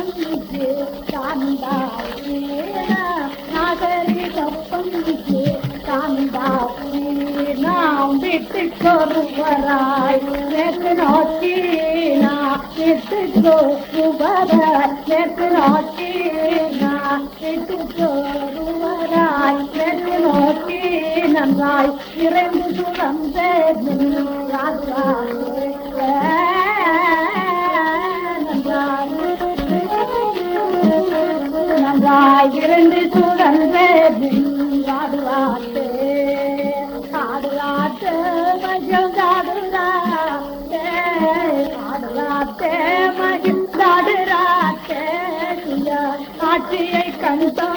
நாகரிக பங்குக்கு காந்தா நாகரிக பங்குக்கு நாம் வீட்டுக்கு நேற்று நோக்கி நான் வீட்டுக்கு நேற்று நோக்கி நேற்று நோக்கி நன்றாய் இறைந்து சுரந்த ராஜா நன்றாய் இருந்து சுழன்று ஆடுவாட்டு மகிழ் ஆடுறாட்டே ஆடுறாட்டே மகிழ் ஆடுறாட்டே ஆட்சியை கண்டோ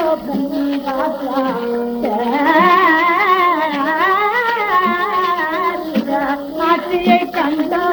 ஆட்சியை கண்டோ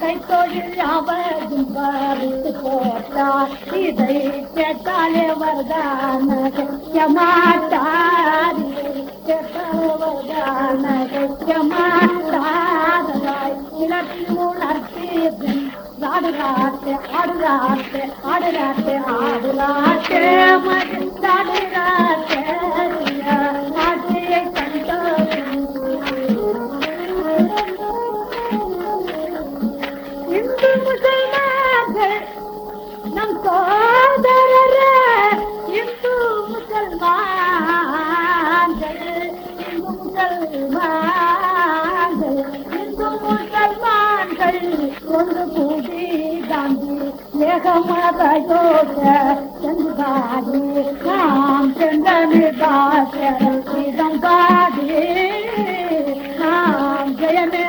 கைத்தொழில் அவதும் பறித்து போட்டார். இதை கேட்டாலே வரதான மாட்டார் கேட்டாலே மாட்டாதாய் இலக்கில் உணர்த்தி ஆடுறாட்டு ஆடுறாட்டு ஆடுறாட்டு ஆடுறாட்டு மகிழ்ந்தாடுறாட்டு முசல்மான்கள் இந்து முசல்மான்கள் ஒன்று கூடி காந்தி ஏகமத யோக சென்றாடி நாம் சென்றனு பாச பாடி நாம் ஜெயமே